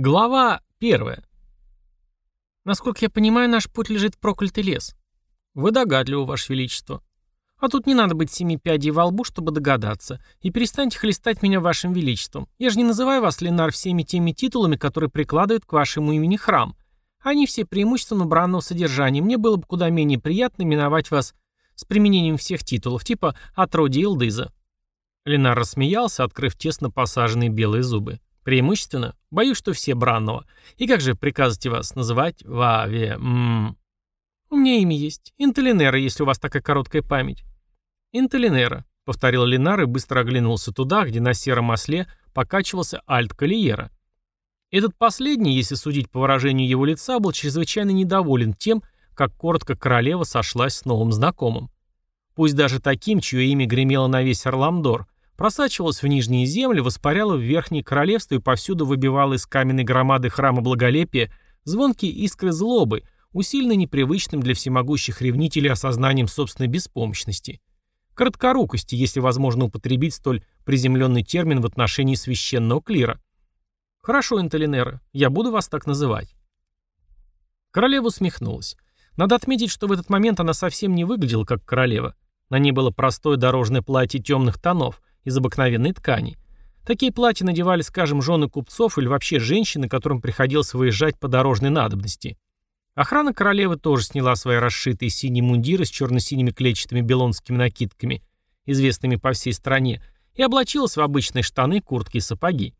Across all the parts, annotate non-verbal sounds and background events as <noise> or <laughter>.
Глава первая. Насколько я понимаю, наш путь лежит в проклятый лес. Вы догадливы, Ваше Величество. А тут не надо быть семи пядей во лбу, чтобы догадаться. И перестаньте хлестать меня Вашим Величеством. Я же не называю вас, Ленар, всеми теми титулами, которые прикладывают к вашему имени храм. Они все преимущественно бранного содержания. Мне было бы куда менее приятно именовать вас с применением всех титулов, типа «Отродье Илдыза». Ленар рассмеялся, открыв тесно посаженные белые зубы. Преимущественно? Боюсь, что все бранного. И как же приказываете вас называть? Ваве... М У меня имя есть. Интелинера, если у вас такая короткая память. Интелинера, повторил Ленар и быстро оглянулся туда, где на сером осле покачивался альт Калиера. Этот последний, если судить по выражению его лица, был чрезвычайно недоволен тем, как коротко королева сошлась с новым знакомым. Пусть даже таким, чье имя гремело на весь Орламдор, просачивалась в нижние земли, воспаряла в верхние королевства и повсюду выбивала из каменной громады храма благолепия звонкие искры злобы, усиленные непривычным для всемогущих ревнителей осознанием собственной беспомощности. Короткорукости, если возможно употребить столь приземленный термин в отношении священного клира. «Хорошо, Интелинера, я буду вас так называть». Королева усмехнулась. Надо отметить, что в этот момент она совсем не выглядела как королева. На ней было простое дорожное платье темных тонов, из обыкновенной ткани. Такие платья надевали, скажем, жены купцов или вообще женщины, которым приходилось выезжать по дорожной надобности. Охрана королевы тоже сняла свои расшитые синие мундиры с черно-синими клетчатыми белонскими накидками, известными по всей стране, и облачилась в обычные штаны, куртки и сапоги.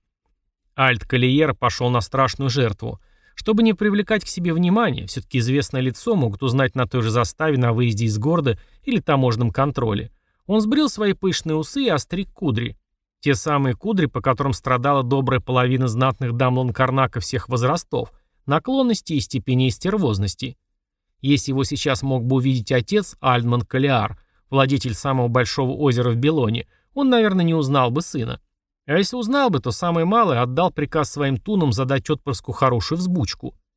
Альт Калиера пошел на страшную жертву. Чтобы не привлекать к себе внимания, все-таки известное лицо могут узнать на той же заставе на выезде из города или таможенном контроле. Он сбрил свои пышные усы и остриг кудри. Те самые кудри, по которым страдала добрая половина знатных дам Ланкарнака всех возрастов, наклонности и степеней стервозности. Если его сейчас мог бы увидеть отец, Альдман Калиар, владетель самого большого озера в Белоне, он, наверное, не узнал бы сына. А если узнал бы, то самый малый отдал приказ своим тунам задать отпрыску хорошую взбучку –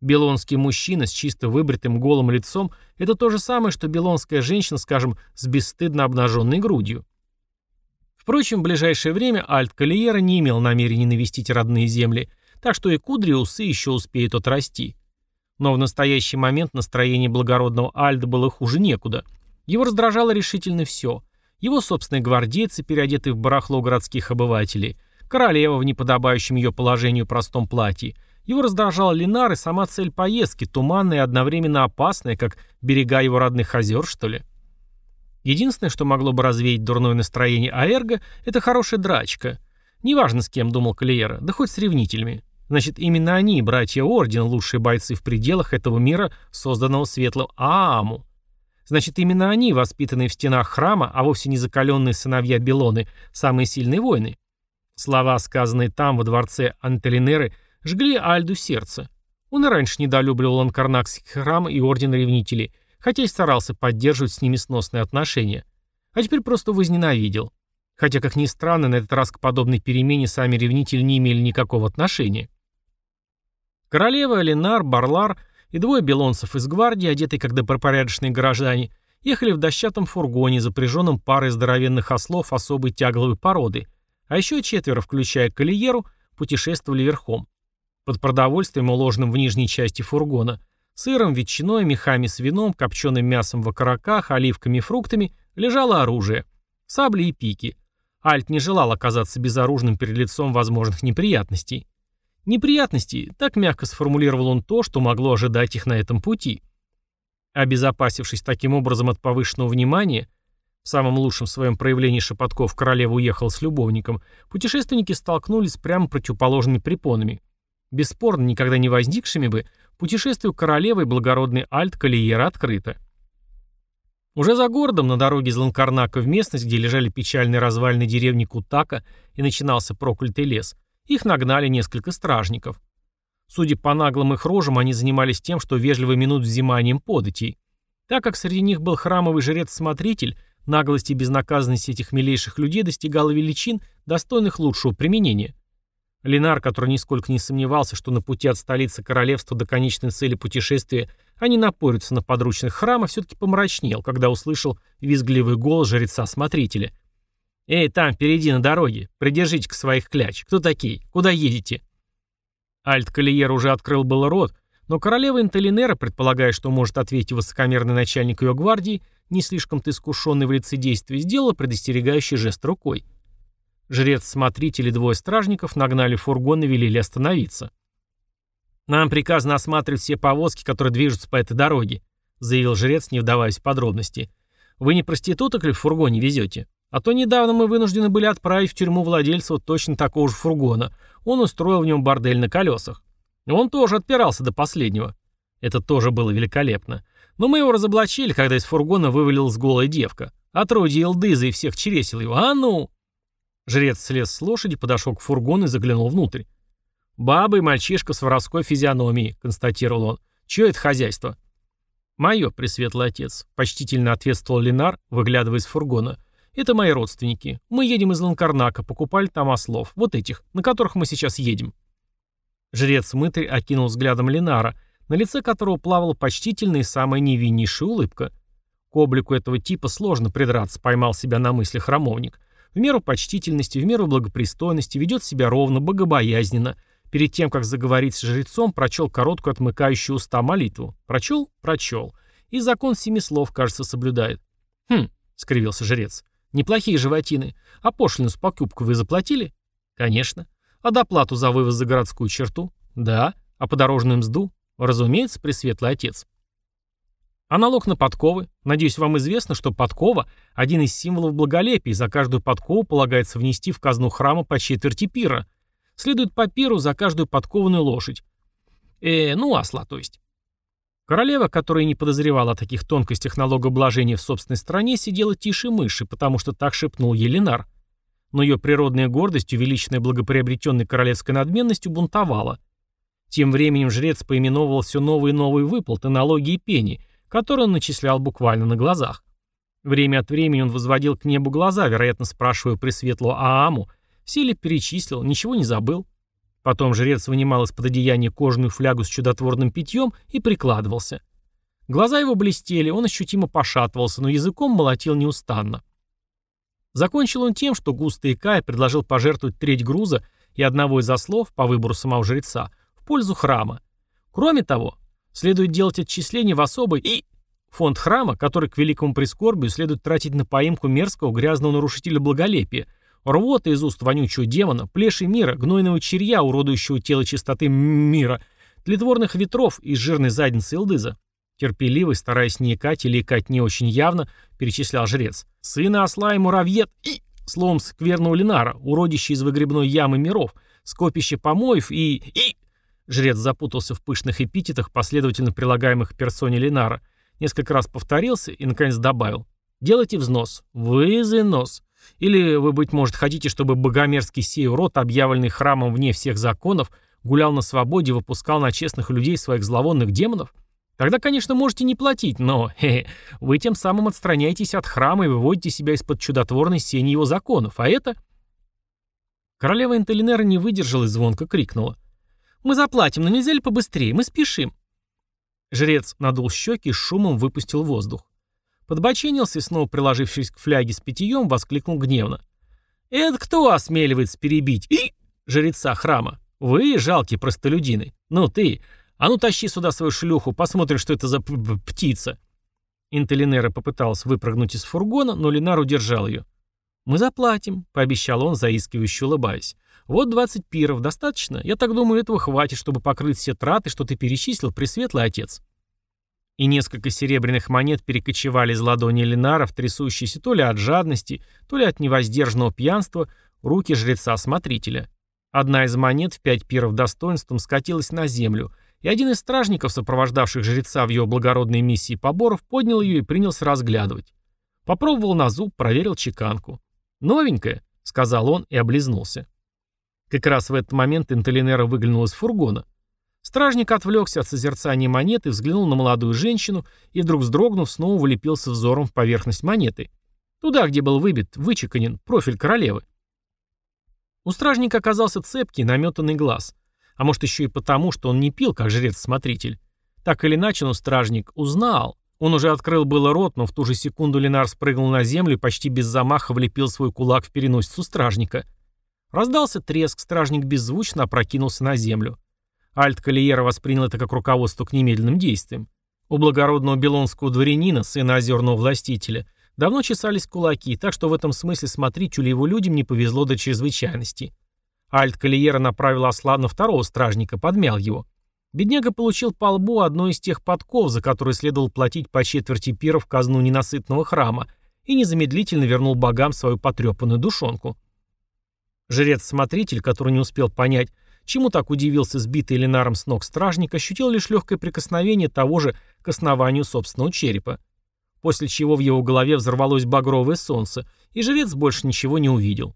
Белонский мужчина с чисто выбритым голым лицом – это то же самое, что белонская женщина, скажем, с бесстыдно обнаженной грудью. Впрочем, в ближайшее время Альт Калиера не имел намерения навестить родные земли, так что и кудри и усы еще успеют отрасти. Но в настоящий момент настроение благородного Альда было хуже некуда. Его раздражало решительно все. Его собственные гвардейцы, переодетые в барахло городских обывателей, королева в неподобающем ее положению простом платье – его раздражал Ленар и сама цель поездки, туманная и одновременно опасная, как берега его родных озер, что ли. Единственное, что могло бы развеять дурное настроение Аэрго, это хорошая драчка. Неважно, с кем думал Калиера, да хоть с ревнителями. Значит, именно они, братья Орден, лучшие бойцы в пределах этого мира, созданного светлым Ааму. Значит, именно они, воспитанные в стенах храма, а вовсе не закаленные сыновья Белоны, самые сильные воины. Слова, сказанные там, во дворце Антелинеры, жгли Альду сердце. Он и раньше недолюбливал Анкарнакский храм и Орден Ревнителей, хотя и старался поддерживать с ними сносные отношения. А теперь просто возненавидел. Хотя, как ни странно, на этот раз к подобной перемене сами ревнители не имели никакого отношения. Королева, Ленар, Барлар и двое белонцев из гвардии, одетые как добропорядочные горожане, ехали в дощатом фургоне, запряженном парой здоровенных ослов особой тягловой породы, а еще четверо, включая Калиеру, путешествовали верхом под продовольствием, уложенным в нижней части фургона, сыром, ветчиной, мехами с вином, копченым мясом в окороках, оливками и фруктами, лежало оружие, сабли и пики. Альт не желал оказаться безоружным перед лицом возможных неприятностей. Неприятности, так мягко сформулировал он то, что могло ожидать их на этом пути. Обезопасившись таким образом от повышенного внимания, в самом лучшем своем проявлении Шепотков королева уехал с любовником, путешественники столкнулись прямо противоположными препонами – бесспорно никогда не возникшими бы, путешествию королевы благородный Альт Калиера открыто. Уже за городом, на дороге из Ланкарнака в местность, где лежали печальные развалины деревни Кутака и начинался проклятый лес, их нагнали несколько стражников. Судя по наглым их рожам, они занимались тем, что вежливо минут взиманием податей. Так как среди них был храмовый жрец-смотритель, наглость и безнаказанность этих милейших людей достигала величин, достойных лучшего применения – Ленар, который нисколько не сомневался, что на пути от столицы королевства до конечной цели путешествия они напорются на подручных храма, все-таки помрачнел, когда услышал визгливый голос жреца-смотрителя. «Эй, там, впереди на дороге, придержите-ка своих кляч. Кто такие? Куда едете?» Альт-Калиер уже открыл был рот, но королева Интелинера, предполагая, что может ответить высокомерный начальник ее гвардии, не слишком-то искушенный в лицедействе, сделала предостерегающий жест рукой. Жрец-смотритель и двое стражников нагнали фургон и велели остановиться. «Нам приказано осматривать все повозки, которые движутся по этой дороге», заявил жрец, не вдаваясь в подробности. «Вы не проституток ли в фургоне везете? А то недавно мы вынуждены были отправить в тюрьму владельца вот точно такого же фургона. Он устроил в нем бордель на колесах. Он тоже отпирался до последнего. Это тоже было великолепно. Но мы его разоблачили, когда из фургона вывалилась голая девка. Отродье Элдыза и всех чересил его. А ну! Жрец слез с лошади, подошел к фургону и заглянул внутрь. «Баба и мальчишка с воровской физиономией», — констатировал он. «Чье это хозяйство?» «Мое, пресветлый отец», — почтительно ответствовал Ленар, выглядывая из фургона. «Это мои родственники. Мы едем из Ланкарнака, покупали там ослов. Вот этих, на которых мы сейчас едем». Жрец-мытарь окинул взглядом Ленара, на лице которого плавала почтительная и самая невиннейшая улыбка. К облику этого типа сложно придраться, поймал себя на мысли храмовник. В меру почтительности, в меру благопристойности ведет себя ровно, богобоязненно. Перед тем, как заговорить с жрецом, прочел короткую отмыкающую уста молитву. Прочел? Прочел. И закон семи слов, кажется, соблюдает. «Хм», — скривился жрец, — «неплохие животины. А пошлину с покупку вы заплатили?» «Конечно». А доплату за вывоз за городскую черту? Да. А подорожную мзду? Разумеется, Пресветлый Отец. А налог на подковы? Надеюсь, вам известно, что подкова – один из символов благолепия, за каждую подкову полагается внести в казну храма по четверти пира. Следует по пиру за каждую подкованную лошадь. Э, ну, осла, то есть. Королева, которая не подозревала о таких тонкостях налогообложения в собственной стране, сидела тише мыши, потому что так шепнул Еленар но ее природная гордость, увеличенная благоприобретенной королевской надменностью, бунтовала. Тем временем жрец поименовывал все новые и новые выплаты, налоги и пени, которые он начислял буквально на глазах. Время от времени он возводил к небу глаза, вероятно, спрашивая Пресветлого Ааму, все ли перечислил, ничего не забыл. Потом жрец вынимал из-под одеяния кожаную флягу с чудотворным питьем и прикладывался. Глаза его блестели, он ощутимо пошатывался, но языком молотил неустанно. Закончил он тем, что густо икая предложил пожертвовать треть груза и одного из ослов, по выбору самого жреца, в пользу храма. Кроме того, следует делать отчисления в особый и фонд храма, который к великому прискорбию следует тратить на поимку мерзкого грязного нарушителя благолепия, рвота из уст вонючего демона, плеши мира, гнойного черья, уродующего тело чистоты мира, тлетворных ветров из жирной задницы Илдыза. Терпеливый, стараясь не икать или икать не очень явно, перечислял жрец. «Сына осла и муравьед и...» Словом, скверного Ленара, уродище из выгребной ямы миров, скопище помоев и... и... Жрец запутался в пышных эпитетах, последовательно прилагаемых к персоне Ленара, несколько раз повторился и, наконец, добавил. «Делайте взнос. Вызынос. Или вы, быть может, хотите, чтобы богомерзкий сей урод, объявленный храмом вне всех законов, гулял на свободе и выпускал на честных людей своих зловонных демонов?» Тогда, конечно, можете не платить, но <laughs> хе -хе, вы тем самым отстраняетесь от храма и выводите себя из-под чудотворной сени его законов, а это... Королева Интелинера не выдержала и звонко крикнула. «Мы заплатим, но нельзя ли побыстрее? Мы спешим!» Жрец надул щеки и шумом выпустил воздух. Подбоченился и, снова приложившись к фляге с питьем, воскликнул гневно. «Это кто осмеливается перебить и жреца храма? Вы, жалкие простолюдины. Ну ты, «А ну тащи сюда свою шлюху, посмотрим, что это за птица». Интелинера попыталась выпрыгнуть из фургона, но Ленар удержал ее. «Мы заплатим», — пообещал он, заискивающе улыбаясь. «Вот 20 пиров, достаточно? Я так думаю, этого хватит, чтобы покрыть все траты, что ты перечислил, пресветлый отец». И несколько серебряных монет перекочевали из ладони Ленара в трясущиеся то ли от жадности, то ли от невоздержанного пьянства руки жреца-смотрителя. Одна из монет в пять пиров достоинством скатилась на землю — и один из стражников, сопровождавших жреца в его благородной миссии поборов, поднял ее и принялся разглядывать. Попробовал на зуб, проверил чеканку. «Новенькая», — сказал он и облизнулся. Как раз в этот момент Интелинера выглянул из фургона. Стражник отвлекся от созерцания монеты, взглянул на молодую женщину и вдруг вздрогнув, снова вылепился взором в поверхность монеты. Туда, где был выбит, вычеканен профиль королевы. У стражника оказался цепкий, наметанный глаз — а может еще и потому, что он не пил, как жрец-смотритель. Так или иначе, но стражник узнал. Он уже открыл было рот, но в ту же секунду Ленар спрыгнул на землю и почти без замаха влепил свой кулак в переносицу стражника. Раздался треск, стражник беззвучно опрокинулся на землю. Альт Калиера воспринял это как руководство к немедленным действиям. У благородного белонского дворянина, сына озерного властителя, давно чесались кулаки, так что в этом смысле смотрителю и его людям не повезло до чрезвычайности. Альт Калиера направил осла на второго стражника, подмял его. Бедняга получил по лбу одной из тех подков, за которые следовало платить по четверти пира казну ненасытного храма, и незамедлительно вернул богам свою потрепанную душонку. Жрец-смотритель, который не успел понять, чему так удивился сбитый Ленаром с ног стражник, ощутил лишь легкое прикосновение того же к основанию собственного черепа. После чего в его голове взорвалось багровое солнце, и жрец больше ничего не увидел.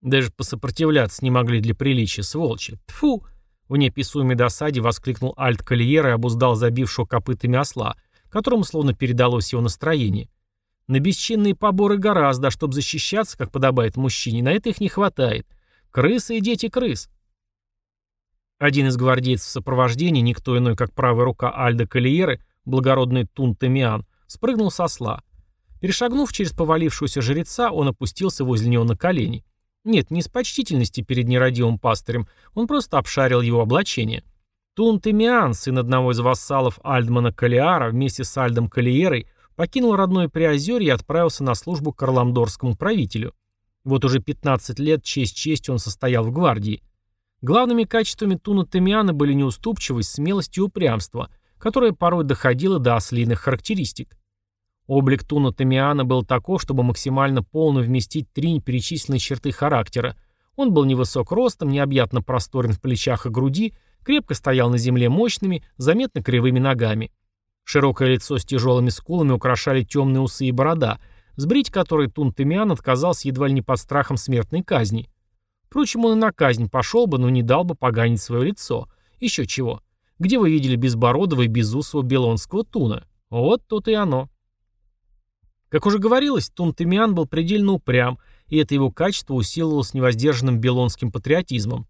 Даже посопротивляться не могли для приличия, сволочи. Тфу! В неописуемой досаде воскликнул Альт Кольер и обуздал забившего копытами осла, которому словно передалось его настроение. На бесчинные поборы гораздо, чтобы защищаться, как подобает мужчине, на это их не хватает. Крысы и дети крыс. Один из гвардейцев в сопровождении, никто иной, как правая рука Альда Калиеры, благородный Тун Тамиан, спрыгнул со осла. Перешагнув через повалившегося жреца, он опустился возле него на колени. Нет, не из почтительности перед нерадивым пастырем, он просто обшарил его облачение. Тун Тамиан, сын одного из вассалов Альдмана Калиара, вместе с Альдом Калиерой, покинул родное Приозерье и отправился на службу к Орламдорскому правителю. Вот уже 15 лет честь честь он состоял в гвардии. Главными качествами Туна Тамиана были неуступчивость, смелость и упрямство, которое порой доходило до ослиных характеристик. Облик Туна Тамиана был таков, чтобы максимально полно вместить три перечисленные черты характера. Он был невысок ростом, необъятно просторен в плечах и груди, крепко стоял на земле мощными, заметно кривыми ногами. Широкое лицо с тяжелыми скулами украшали темные усы и борода, сбрить которые Тун Тымян отказался едва ли не под страхом смертной казни. Впрочем, он и на казнь пошел бы, но не дал бы поганить свое лицо. Еще чего. Где вы видели безбородого и безусого белонского туна? Вот тут и оно. Как уже говорилось, Тун Тымян был предельно упрям, и это его качество усиливалось невоздержанным белонским патриотизмом.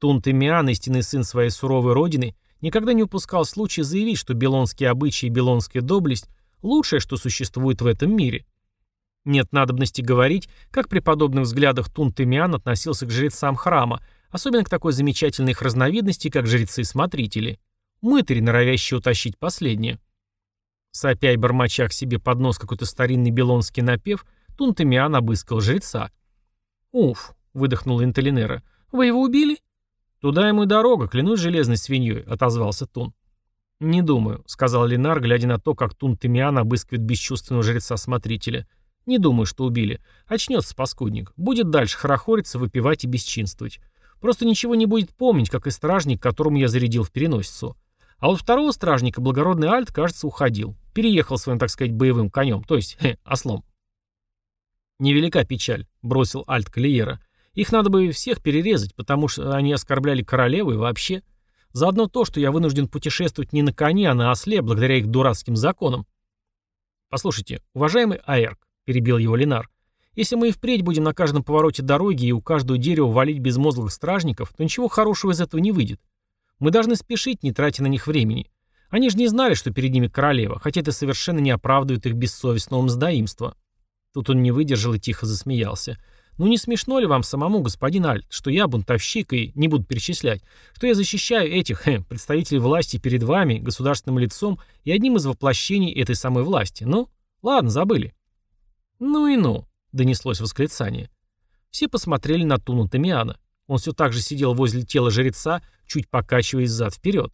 Тун Тымян, истинный сын своей суровой родины, никогда не упускал случая заявить, что белонские обычаи и белонская доблесть – лучшее, что существует в этом мире. Нет надобности говорить, как при подобных взглядах Тун Тымиан относился к жрецам храма, особенно к такой замечательной их разновидности, как жрецы-смотрители. Мытари, норовящие утащить последнее. Сопя и бормоча к себе под нос какой-то старинный белонский напев, Тун Тымиан обыскал жреца. «Уф», — выдохнул Интелинера, — «вы его убили?» «Туда ему и дорога, клянусь железной свиньей», — отозвался Тун. «Не думаю», — сказал Ленар, глядя на то, как Тун Тымиан обыскивает бесчувственного жреца-смотрителя. «Не думаю, что убили. Очнется паскудник. Будет дальше хорохориться, выпивать и бесчинствовать. Просто ничего не будет помнить, как и стражник, которому я зарядил в переносицу. А вот второго стражника, благородный Альт, кажется, уходил. Переехал своим, так сказать, боевым конем, то есть, <laughs> хе, ослом». «Невелика печаль», — бросил Альт Калиера. Их надо бы всех перерезать, потому что они оскорбляли королеву и вообще. Заодно то, что я вынужден путешествовать не на коне, а на осле, благодаря их дурацким законам. Послушайте, уважаемый Аэрк, перебил его Ленар, если мы и впредь будем на каждом повороте дороги и у каждого дерева валить безмозглых стражников, то ничего хорошего из этого не выйдет. Мы должны спешить, не тратя на них времени. Они же не знали, что перед ними королева, хотя это совершенно не оправдывает их бессовестного мздоимства. Тут он не выдержал и тихо засмеялся. Ну не смешно ли вам самому, господин Альт, что я бунтовщик и не буду перечислять, что я защищаю этих хе, представителей власти перед вами, государственным лицом и одним из воплощений этой самой власти? Ну, ладно, забыли. Ну и ну, донеслось восклицание. Все посмотрели на Туну Тамиана. Он все так же сидел возле тела жреца, чуть покачиваясь зад-вперед.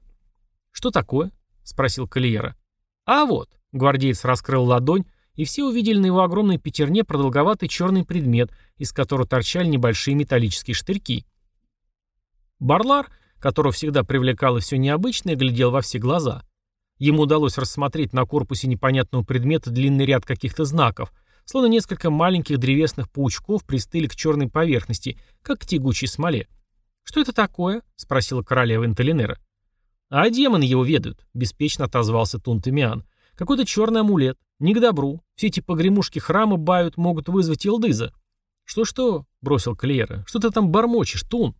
«Что такое?» — спросил Калиера. «А вот», — гвардеец раскрыл ладонь, и все увидели на его огромной пятерне продолговатый черный предмет, из которого торчали небольшие металлические штырьки. Барлар, которого всегда привлекало все необычное, глядел во все глаза. Ему удалось рассмотреть на корпусе непонятного предмета длинный ряд каких-то знаков, словно несколько маленьких древесных паучков пристыли к черной поверхности, как к тягучей смоле. «Что это такое?» — спросила королева Интелинера. «А демоны его ведают», — беспечно отозвался Тунтемиан. «Какой-то черный амулет. Не к добру. Все эти погремушки храма бают могут вызвать Илдыза. Что-что? Бросил Клера. Что ты там бормочешь, Тун?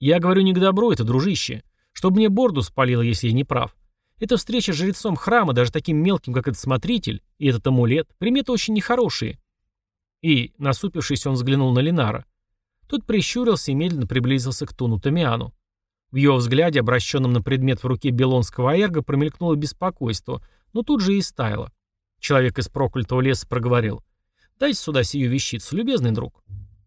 Я говорю не к добру, это дружище. Чтобы мне борду спалило, если я не прав. Эта встреча с жрецом храма, даже таким мелким, как этот смотритель, и этот амулет, приметы очень нехорошие. И, насупившись, он взглянул на Линара. Тот прищурился и медленно приблизился к Туну Тамиану. В его взгляде, обращенном на предмет в руке Белонского аэрга, промелькнуло беспокойство, но тут же и стаяло. Человек из проклятого леса проговорил. «Дайте сюда сию вещицу, любезный друг».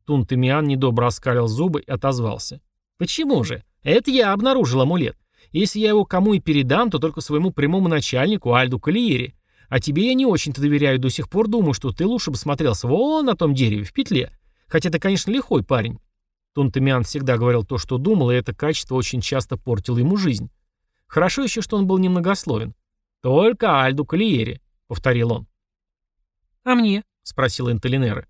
Тунтемиан недобро оскалил зубы и отозвался. «Почему же? Это я обнаружил амулет. Если я его кому и передам, то только своему прямому начальнику Альду Калиери. А тебе я не очень-то доверяю, до сих пор думаю, что ты лучше бы смотрелся вон на том дереве, в петле. Хотя ты, конечно, лихой парень. Тунтемиан всегда говорил то, что думал, и это качество очень часто портило ему жизнь. Хорошо еще, что он был немногословен. «Только Альду Калиери», — повторил он. «А мне?» — спросила Интелинера.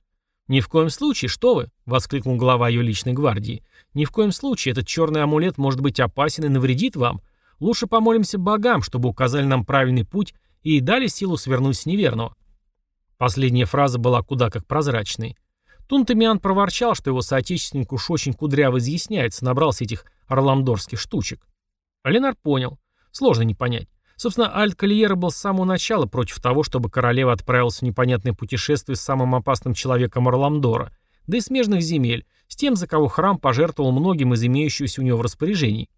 «Ни в коем случае, что вы!» — воскликнул глава ее личной гвардии. «Ни в коем случае, этот черный амулет может быть опасен и навредит вам. Лучше помолимся богам, чтобы указали нам правильный путь и дали силу свернуть с неверного». Последняя фраза была куда как прозрачной. Тунтамиан проворчал, что его соотечественник уж очень кудряво изъясняется, набрался этих орламдорских штучек. Ленар понял. Сложно не понять. Собственно, Альт Кальера был с самого начала против того, чтобы королева отправилась в непонятное путешествие с самым опасным человеком Орламдора, да и смежных земель, с тем, за кого храм пожертвовал многим из имеющихся у него в распоряжении.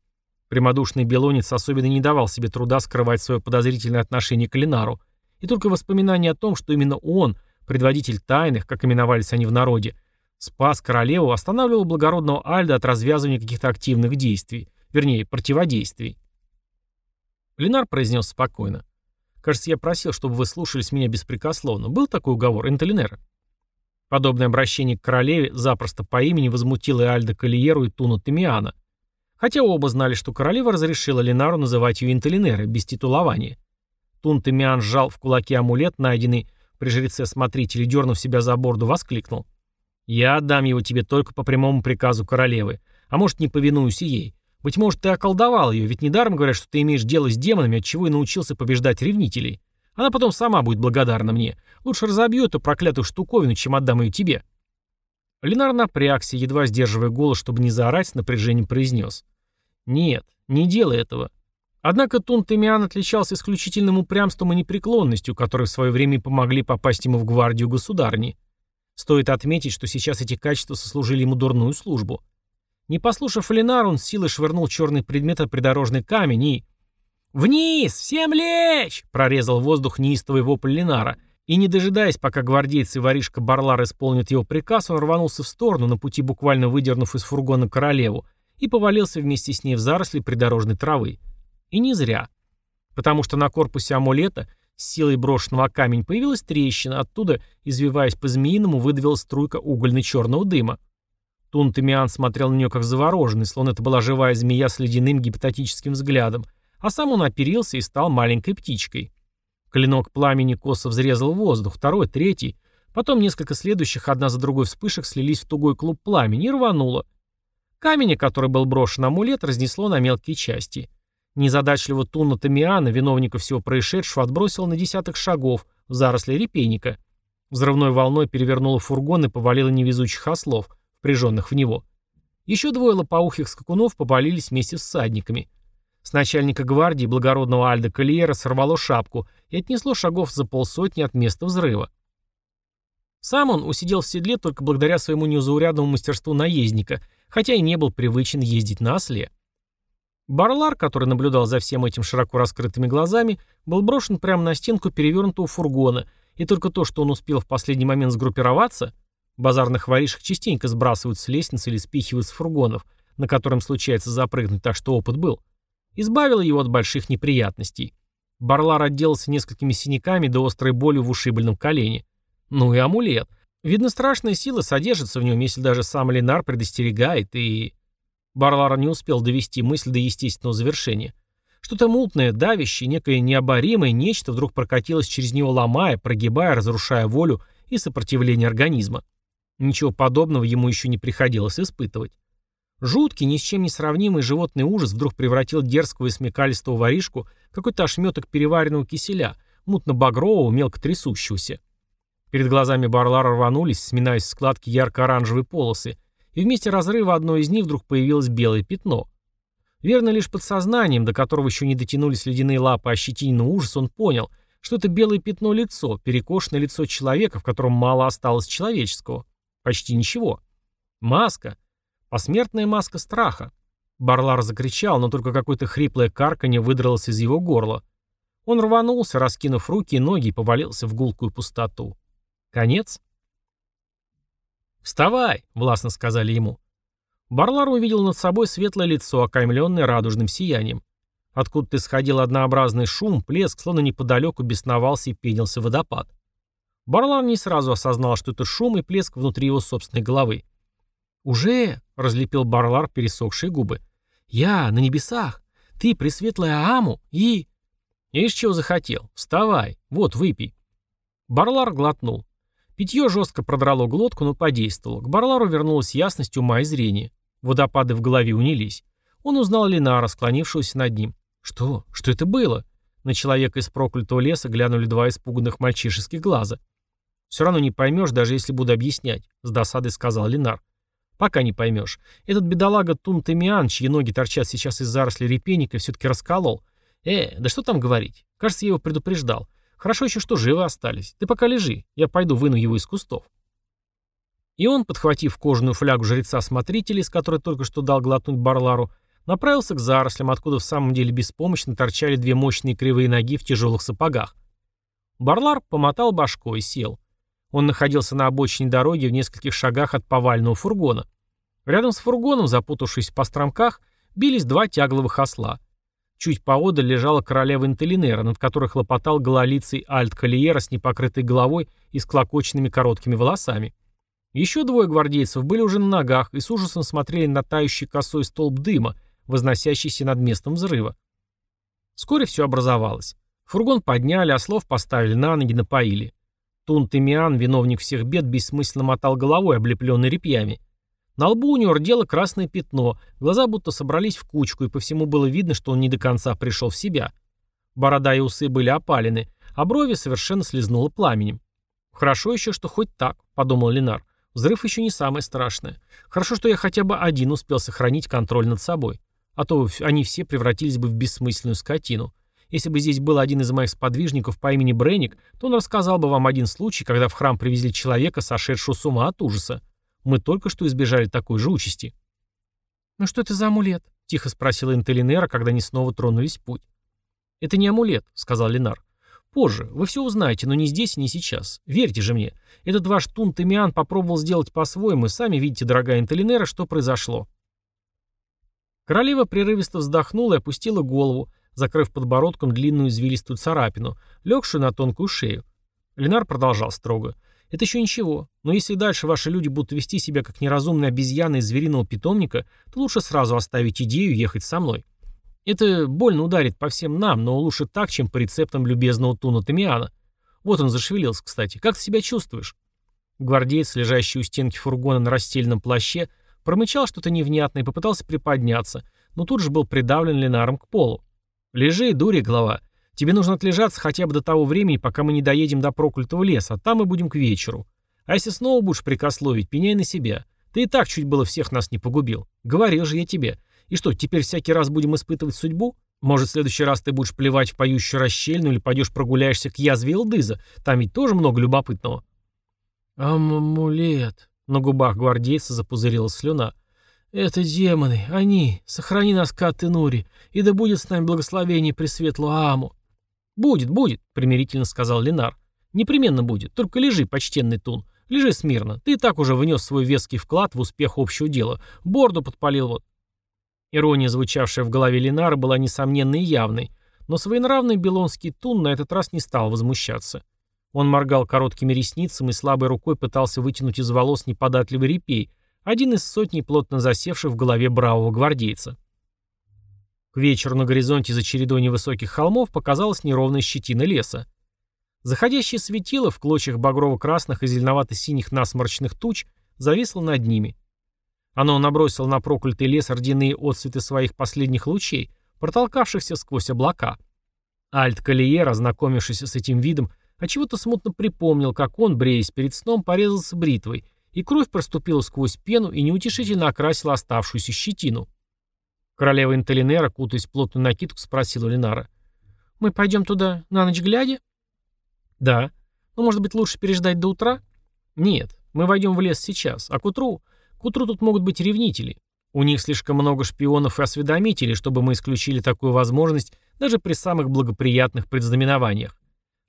Прямодушный белонец особенно не давал себе труда скрывать свое подозрительное отношение к Ленару, и только воспоминание о том, что именно он – предводитель тайных, как именовались они в народе, спас королеву, останавливал благородного Альда от развязывания каких-то активных действий, вернее, противодействий. Ленар произнес спокойно. «Кажется, я просил, чтобы вы слушались меня беспрекословно. Был такой уговор, Интелинера?» Подобное обращение к королеве запросто по имени возмутило и Альда Калиеру, и Туну Темиана. Хотя оба знали, что королева разрешила Ленару называть ее Интелинерой, без титулования. Тун Темиан сжал в кулаке амулет, найденный при жреце-смотрителе, дернув себя за борду, воскликнул. «Я отдам его тебе только по прямому приказу королевы, а может, не повинуюсь и ей. Быть может, ты околдовал ее, ведь недаром говорят, что ты имеешь дело с демонами, от чего и научился побеждать ревнителей. Она потом сама будет благодарна мне. Лучше разобью эту проклятую штуковину, чем отдам ее тебе». Ленар напрягся, едва сдерживая голос, чтобы не заорать, с напряжением произнес. «Нет, не делай этого. Однако Тун Тымиан отличался исключительным упрямством и непреклонностью, которые в свое время помогли попасть ему в гвардию государни. Стоит отметить, что сейчас эти качества сослужили ему дурную службу. Не послушав Ленар, он с силой швырнул черный предмет от придорожный камень и... «Вниз! Всем лечь!» — прорезал воздух неистовый вопль Ленара. И не дожидаясь, пока гвардейцы воришка Барлар исполнят его приказ, он рванулся в сторону, на пути буквально выдернув из фургона королеву, и повалился вместе с ней в заросли придорожной травы. И не зря. Потому что на корпусе амулета с силой брошенного камень появилась трещина, оттуда, извиваясь по-змеиному, выдавила струйка угольно-черного дыма. Тунтемиан смотрел на нее как завороженный, словно это была живая змея с ледяным гипотетическим взглядом, а сам он оперился и стал маленькой птичкой. Клинок пламени косо взрезал воздух, второй, третий. Потом несколько следующих одна за другой вспышек слились в тугой клуб пламени и рвануло. Камень, который был брошен амулет, разнесло на мелкие части. Незадачливо Туна Тамиана, виновника всего происшедшего, отбросил на десяток шагов в заросли репейника. Взрывной волной перевернула фургон и повалила невезучих ослов, впряженных в него. Еще двое лопоухих скакунов попалились вместе с всадниками. С начальника гвардии благородного Альда Калиера сорвало шапку и отнесло шагов за полсотни от места взрыва. Сам он усидел в седле только благодаря своему неузаурядному мастерству наездника, хотя и не был привычен ездить на осле. Барлар, который наблюдал за всем этим широко раскрытыми глазами, был брошен прямо на стенку перевернутого фургона, и только то, что он успел в последний момент сгруппироваться, базарных воришек частенько сбрасывают с лестницы или спихивают с фургонов, на котором случается запрыгнуть, так что опыт был, избавило его от больших неприятностей. Барлар отделался несколькими синяками до острой боли в ушибленном колене. Ну и амулет. Видно, страшная сила содержится в нем, если даже сам Ленар предостерегает и... Барлар не успел довести мысль до естественного завершения. Что-то мутное, давящее, некое необоримое нечто вдруг прокатилось через него, ломая, прогибая, разрушая волю и сопротивление организма. Ничего подобного ему еще не приходилось испытывать. Жуткий, ни с чем не сравнимый животный ужас вдруг превратил дерзкого и смекалистого воришку какой-то ошметок переваренного киселя, мутно-багрового, мелко трясущегося. Перед глазами Барлара рванулись, сминаясь в складки ярко-оранжевой полосы, и вместе разрыва одной из них вдруг появилось белое пятно. Верно, лишь подсознанием, до которого еще не дотянулись ледяные лапы ощетиненного ужаса, он понял, что это белое пятно лицо, перекошенное лицо человека, в котором мало осталось человеческого. Почти ничего. Маска. Посмертная маска страха. Барлар закричал, но только какое-то хриплое карканье выдралось из его горла. Он рванулся, раскинув руки и ноги, и повалился в гулкую пустоту. Конец? «Вставай!» — властно сказали ему. Барлар увидел над собой светлое лицо, окаймленное радужным сиянием. Откуда-то исходил однообразный шум, плеск, словно неподалеку бесновался и пенился водопад. Барлар не сразу осознал, что это шум и плеск внутри его собственной головы. «Уже?» — разлепил Барлар пересохшие губы. «Я на небесах. Ты, пресветлая Ааму, и...» «Ишь, чего захотел? Вставай. Вот, выпей». Барлар глотнул. Питье жестко продрало глотку, но подействовало. К Барлару вернулась ясность ума и зрения. Водопады в голове унились. Он узнал Ленара, склонившегося над ним. «Что? Что это было?» На человека из проклятого леса глянули два испуганных мальчишеских глаза. «Все равно не поймешь, даже если буду объяснять», — с досадой сказал Ленар. «Пока не поймешь. Этот бедолага Тунтамиан, чьи ноги торчат сейчас из заросли репейника, все-таки расколол. Э, да что там говорить? Кажется, я его предупреждал. Хорошо еще, что живы остались. Ты пока лежи, я пойду выну его из кустов». И он, подхватив кожаную флягу жреца-смотрителя, из которой только что дал глотнуть Барлару, направился к зарослям, откуда в самом деле беспомощно торчали две мощные кривые ноги в тяжелых сапогах. Барлар помотал башкой и сел. Он находился на обочине дороги в нескольких шагах от повального фургона. Рядом с фургоном, запутавшись в постромках, бились два тягловых осла. Чуть поодаль лежала королева Интелинера, над которой хлопотал гололицый Альт Калиера с непокрытой головой и с клокоченными короткими волосами. Еще двое гвардейцев были уже на ногах и с ужасом смотрели на тающий косой столб дыма, возносящийся над местом взрыва. Вскоре все образовалось. Фургон подняли, а слов поставили на ноги, напоили. Тун Тымиан, виновник всех бед, бессмысленно мотал головой, облепленный репьями. На лбу у него рдело красное пятно, глаза будто собрались в кучку, и по всему было видно, что он не до конца пришел в себя. Борода и усы были опалены, а брови совершенно слезнуло пламенем. «Хорошо еще, что хоть так», — подумал Ленар. «Взрыв еще не самое страшное. Хорошо, что я хотя бы один успел сохранить контроль над собой а то они все превратились бы в бессмысленную скотину. Если бы здесь был один из моих сподвижников по имени Бренник, то он рассказал бы вам один случай, когда в храм привезли человека, сошедшего с ума от ужаса. Мы только что избежали такой же участи. «Ну что это за амулет?» — тихо спросила Интелинера, когда они снова тронулись в путь. «Это не амулет», — сказал Ленар. «Позже. Вы все узнаете, но не здесь и не сейчас. Верьте же мне. Этот ваш Тун-Тымиан попробовал сделать по-своему, и сами видите, дорогая Интелинера, что произошло. Королева прерывисто вздохнула и опустила голову, закрыв подбородком длинную извилистую царапину, легшую на тонкую шею. Ленар продолжал строго. «Это еще ничего, но если дальше ваши люди будут вести себя как неразумные обезьяны из звериного питомника, то лучше сразу оставить идею ехать со мной. Это больно ударит по всем нам, но лучше так, чем по рецептам любезного Туна Тамиана. Вот он зашевелился, кстати. Как ты себя чувствуешь?» Гвардеец, лежащий у стенки фургона на расстеленном плаще, Промычал что-то невнятное и попытался приподняться, но тут же был придавлен Ленаром к полу. «Лежи, дури, глава. Тебе нужно отлежаться хотя бы до того времени, пока мы не доедем до проклятого леса, а там мы будем к вечеру. А если снова будешь прикословить, пеняй на себя. Ты и так чуть было всех нас не погубил. Говорил же я тебе. И что, теперь всякий раз будем испытывать судьбу? Может, в следующий раз ты будешь плевать в поющую расщельну или пойдешь прогуляешься к язве Элдыза? Там ведь тоже много любопытного». «Амулет», на губах гвардейца запузырилась слюна. «Это демоны, они, сохрани нас, Кат и Нури, и да будет с нами благословение Пресветлого Аму». «Будет, будет», — примирительно сказал Ленар. «Непременно будет, только лежи, почтенный Тун, лежи смирно, ты и так уже внес свой веский вклад в успех общего дела, борду подпалил вот». Ирония, звучавшая в голове Ленара, была несомненной и явной, но своенравный белонский Тун на этот раз не стал возмущаться. Он моргал короткими ресницами и слабой рукой пытался вытянуть из волос неподатливый репей, один из сотни плотно засевших в голове бравого гвардейца. К вечеру на горизонте за чередой невысоких холмов показалась неровная щетина леса. Заходящее светило в клочьях багрово-красных и зеленовато-синих насморчных туч зависло над ними. Оно набросило на проклятый лес орденные отцветы своих последних лучей, протолкавшихся сквозь облака. Альт Калиер, ознакомившись с этим видом, а чего-то смутно припомнил, как он, бреясь перед сном, порезался бритвой, и кровь проступила сквозь пену и неутешительно окрасила оставшуюся щетину. Королева Интелинера, кутаясь в плотную накидку, спросила Ленара. «Мы пойдем туда на ночь глядя?» «Да. Но, может быть, лучше переждать до утра?» «Нет. Мы войдем в лес сейчас, а к утру... К утру тут могут быть ревнители. У них слишком много шпионов и осведомителей, чтобы мы исключили такую возможность даже при самых благоприятных предзнаменованиях.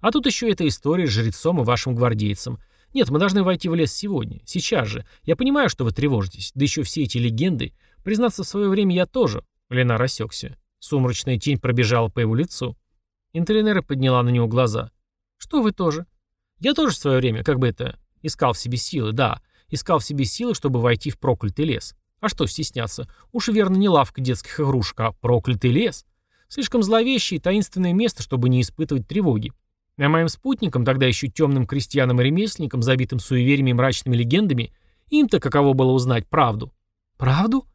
А тут еще эта история с жрецом и вашим гвардейцем. Нет, мы должны войти в лес сегодня, сейчас же. Я понимаю, что вы тревожитесь, да еще все эти легенды. Признаться, в свое время я тоже. Ленар рассекся. Сумрачная тень пробежала по его лицу. Интелинера подняла на него глаза. «Что вы тоже?» «Я тоже в свое время, как бы это, искал в себе силы, да, искал в себе силы, чтобы войти в проклятый лес. А что стесняться? Уж верно не лавка детских игрушек, а проклятый лес. Слишком зловещее и таинственное место, чтобы не испытывать тревоги. А моим спутникам, тогда еще темным крестьянам и ремесленникам, забитым суевериями и мрачными легендами, им-то каково было узнать правду. Правду?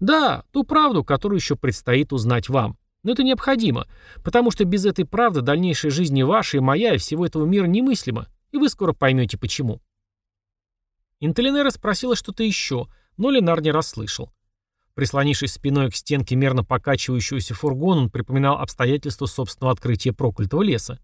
Да, ту правду, которую еще предстоит узнать вам. Но это необходимо, потому что без этой правды дальнейшая жизнь и ваша, и моя, и всего этого мира немыслима, и вы скоро поймете почему. Интелинера спросила что-то еще, но Ленар не расслышал. Прислонившись спиной к стенке мерно покачивающегося фургона, он припоминал обстоятельства собственного открытия проклятого леса.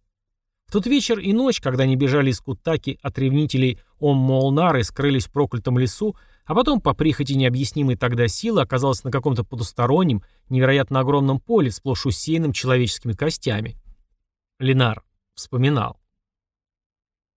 Тот вечер и ночь, когда они бежали из Кутаки от ревнителей Ом-Молнары скрылись в проклятом лесу, а потом, по прихоти необъяснимой тогда силы, оказалась на каком-то потустороннем, невероятно огромном поле, сплошь усеянном человеческими костями. Ленар вспоминал.